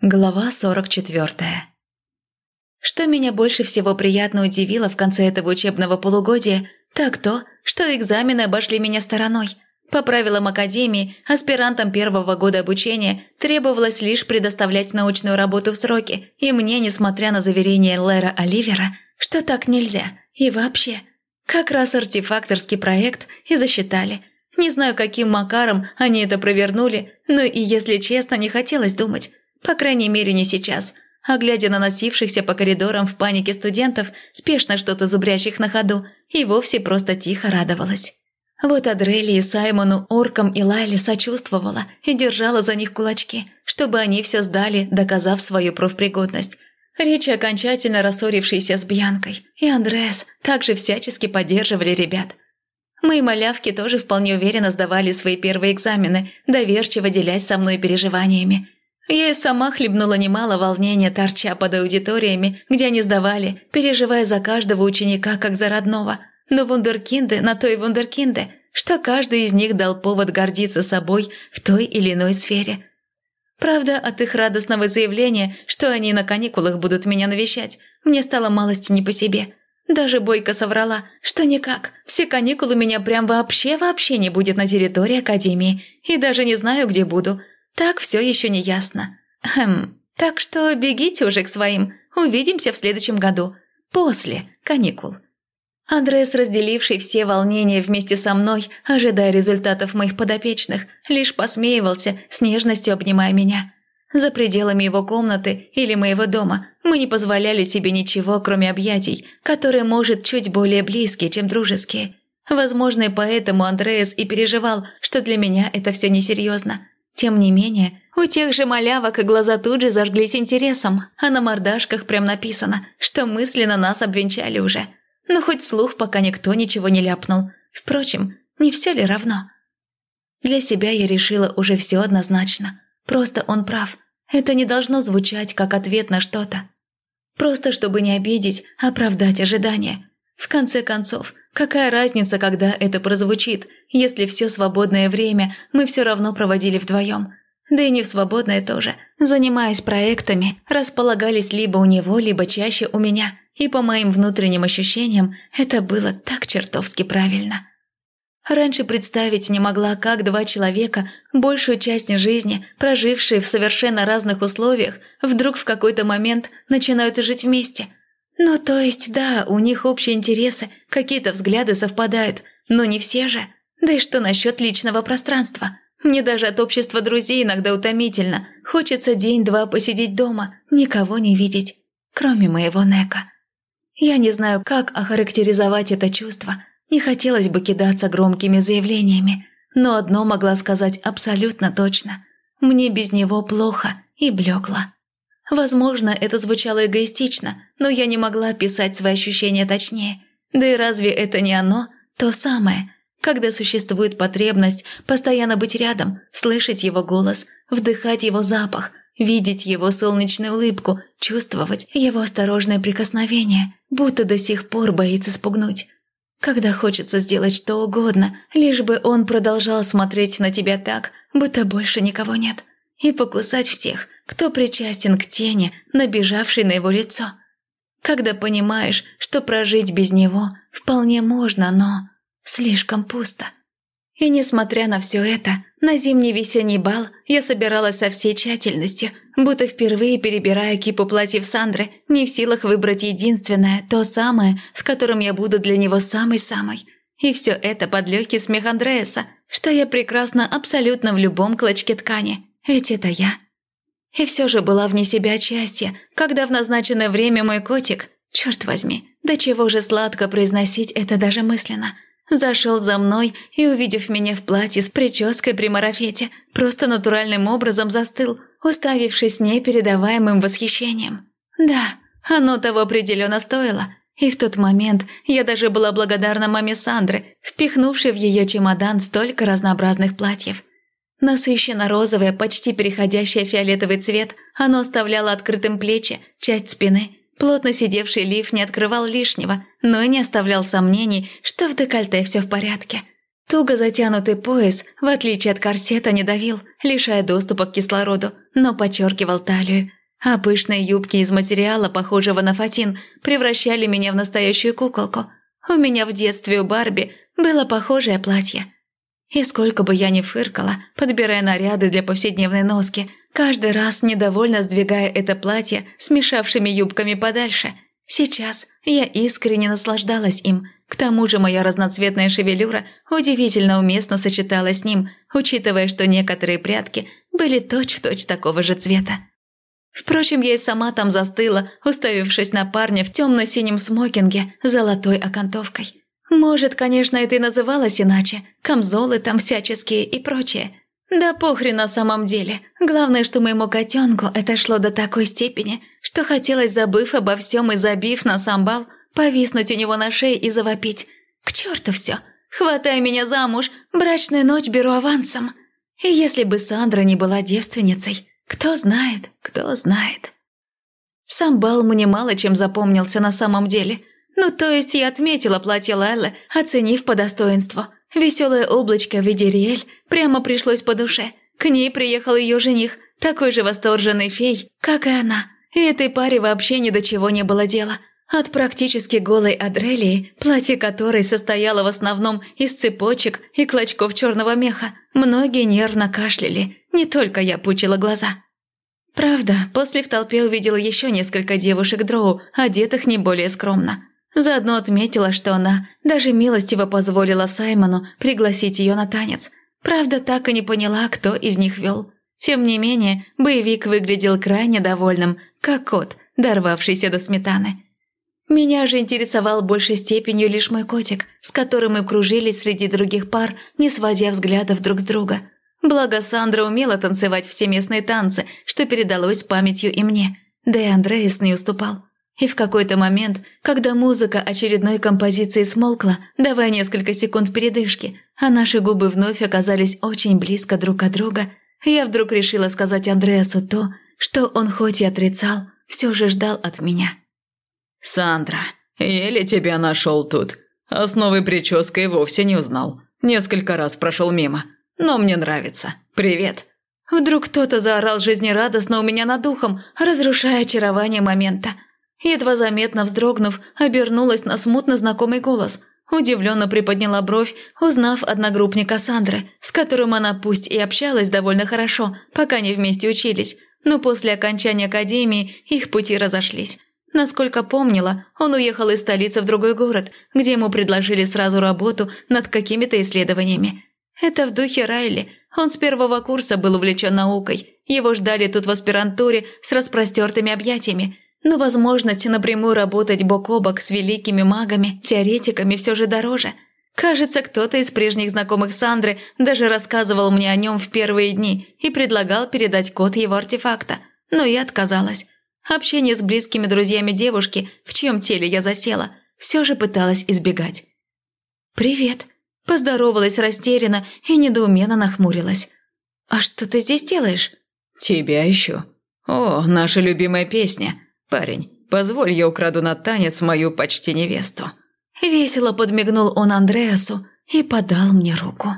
Глава 44 Что меня больше всего приятно удивило в конце этого учебного полугодия, так то, что экзамены обошли меня стороной. По правилам Академии, аспирантам первого года обучения требовалось лишь предоставлять научную работу в сроки, и мне, несмотря на заверение Лера Оливера, что так нельзя, и вообще, как раз артефакторский проект и засчитали. Не знаю, каким макаром они это провернули, но и, если честно, не хотелось думать, по крайней мере, не сейчас. А глядя на носившихся по коридорам в панике студентов, спешно что-то зубрящих на ходу, и вовсе просто тихо радовалась. Вот Адрели и Саймону, Оркам и Лайле сочувствовала и держала за них кулачки, чтобы они все сдали, доказав свою профпригодность. Речи окончательно рассорившиеся с Бьянкой и Андреас также всячески поддерживали ребят. Мои малявки тоже вполне уверенно сдавали свои первые экзамены, доверчиво делясь со мной переживаниями – я и сама хлебнула немало волнения, торча под аудиториями, где они сдавали, переживая за каждого ученика, как за родного. Но вундеркинды на то и вундеркинды, что каждый из них дал повод гордиться собой в той или иной сфере. Правда, от их радостного заявления, что они на каникулах будут меня навещать, мне стало малости не по себе. Даже Бойко соврала, что никак, все каникулы меня прям вообще-вообще не будет на территории Академии, и даже не знаю, где буду – так все еще не ясно. Хм, так что бегите уже к своим, увидимся в следующем году, после каникул. Андрес, разделивший все волнения вместе со мной, ожидая результатов моих подопечных, лишь посмеивался, с нежностью обнимая меня. За пределами его комнаты или моего дома мы не позволяли себе ничего, кроме объятий, которые, может, чуть более близкие, чем дружеские. Возможно, и поэтому Андреас и переживал, что для меня это все несерьезно. Тем не менее, у тех же малявок глаза тут же зажглись интересом, а на мордашках прям написано, что мысленно нас обвенчали уже. Но хоть слух пока никто ничего не ляпнул. Впрочем, не все ли равно? Для себя я решила уже все однозначно. Просто он прав. Это не должно звучать как ответ на что-то. Просто чтобы не обидеть, оправдать ожидания. В конце концов, Какая разница, когда это прозвучит, если все свободное время мы все равно проводили вдвоем? Да и не в свободное тоже. Занимаясь проектами, располагались либо у него, либо чаще у меня. И по моим внутренним ощущениям, это было так чертовски правильно. Раньше представить не могла, как два человека, большую часть жизни, прожившие в совершенно разных условиях, вдруг в какой-то момент начинают жить вместе – «Ну, то есть, да, у них общие интересы, какие-то взгляды совпадают, но не все же. Да и что насчет личного пространства? Мне даже от общества друзей иногда утомительно. Хочется день-два посидеть дома, никого не видеть, кроме моего Нека. Я не знаю, как охарактеризовать это чувство. Не хотелось бы кидаться громкими заявлениями, но одно могла сказать абсолютно точно. Мне без него плохо и блекло. Возможно, это звучало эгоистично, но я не могла описать свои ощущения точнее. Да и разве это не оно, то самое, когда существует потребность постоянно быть рядом, слышать его голос, вдыхать его запах, видеть его солнечную улыбку, чувствовать его осторожное прикосновение, будто до сих пор боится спугнуть. Когда хочется сделать что угодно, лишь бы он продолжал смотреть на тебя так, будто больше никого нет, и покусать всех – кто причастен к тени, набежавшей на его лицо. Когда понимаешь, что прожить без него вполне можно, но слишком пусто. И несмотря на все это, на зимний весенний бал я собиралась со всей тщательностью, будто впервые перебирая кипу платьев Сандры, не в силах выбрать единственное, то самое, в котором я буду для него самой-самой. И все это под легкий смех Андреаса, что я прекрасна абсолютно в любом клочке ткани, ведь это я. И все же была вне себя от счастья, когда в назначенное время мой котик, черт возьми, до чего же сладко произносить это даже мысленно, зашел за мной и, увидев меня в платье с прической при марафете, просто натуральным образом застыл, уставившись непередаваемым восхищением. Да, оно того определенно стоило. И в тот момент я даже была благодарна маме Сандры, впихнувшей в ее чемодан столько разнообразных платьев. Насыщенно-розовое, почти переходящее в фиолетовый цвет, оно оставляло открытым плечи, часть спины. Плотно сидевший лиф не открывал лишнего, но и не оставлял сомнений, что в декольте все в порядке. Туго затянутый пояс, в отличие от корсета, не давил, лишая доступа к кислороду, но подчеркивал талию. А пышные юбки из материала, похожего на фатин, превращали меня в настоящую куколку. У меня в детстве у Барби было похожее платье. И сколько бы я ни фыркала, подбирая наряды для повседневной носки, каждый раз недовольно сдвигая это платье смешавшими юбками подальше. Сейчас я искренне наслаждалась им. К тому же моя разноцветная шевелюра удивительно уместно сочеталась с ним, учитывая, что некоторые прядки были точь-в-точь точь такого же цвета. Впрочем, я и сама там застыла, уставившись на парня в темно-синем смокинге с золотой окантовкой. Может, конечно, это и называлось иначе, камзолы там всяческие и прочее. Да похрен на самом деле. Главное, что моему котенку это шло до такой степени, что хотелось, забыв обо всем и забив на сам бал, повиснуть у него на шее и завопить. К черту все. Хватай меня замуж, брачную ночь беру авансом. И если бы Сандра не была девственницей, кто знает, кто знает. Сам бал мне мало чем запомнился на самом деле – ну, то есть я отметила платье Лайлы, оценив по достоинству. Веселое облачко в виде Риэль прямо пришлось по душе. К ней приехал ее жених, такой же восторженный фей, как и она. И этой паре вообще ни до чего не было дела. От практически голой Адрелии, платье которой состояло в основном из цепочек и клочков черного меха, многие нервно кашляли, не только я пучила глаза. Правда, после в толпе увидела еще несколько девушек Дроу, одетых не более скромно. Заодно отметила, что она даже милостиво позволила Саймону пригласить ее на танец. Правда, так и не поняла, кто из них вел. Тем не менее, боевик выглядел крайне довольным, как кот, дорвавшийся до сметаны. Меня же интересовал большей степенью лишь мой котик, с которым мы кружились среди других пар, не сводя взглядов друг с друга. Благо Сандра умела танцевать все местные танцы, что передалось памятью и мне. Да и Андреас не уступал. И в какой-то момент, когда музыка очередной композиции смолкла, давая несколько секунд передышки, а наши губы вновь оказались очень близко друг от друга, я вдруг решила сказать Андреасу то, что он хоть и отрицал, все же ждал от меня. «Сандра, еле тебя нашел тут. С новой прической вовсе не узнал. Несколько раз прошел мимо. Но мне нравится. Привет». Вдруг кто-то заорал жизнерадостно у меня над ухом, разрушая очарование момента – Едва заметно вздрогнув, обернулась на смутно знакомый голос. Удивленно приподняла бровь, узнав одногруппника Сандры, с которым она пусть и общалась довольно хорошо, пока они вместе учились, но после окончания академии их пути разошлись. Насколько помнила, он уехал из столицы в другой город, где ему предложили сразу работу над какими-то исследованиями. Это в духе Райли. Он с первого курса был увлечен наукой. Его ждали тут в аспирантуре с распростертыми объятиями – но возможность напрямую работать бок о бок с великими магами, теоретиками все же дороже. Кажется, кто-то из прежних знакомых Сандры даже рассказывал мне о нем в первые дни и предлагал передать код его артефакта, но я отказалась. Общение с близкими друзьями девушки, в чьем теле я засела, все же пыталась избегать. «Привет», – поздоровалась растерянно и недоуменно нахмурилась. «А что ты здесь делаешь?» «Тебя ищу. О, наша любимая песня. «Парень, позволь я украду на танец мою почти невесту». Весело подмигнул он Андреасу и подал мне руку.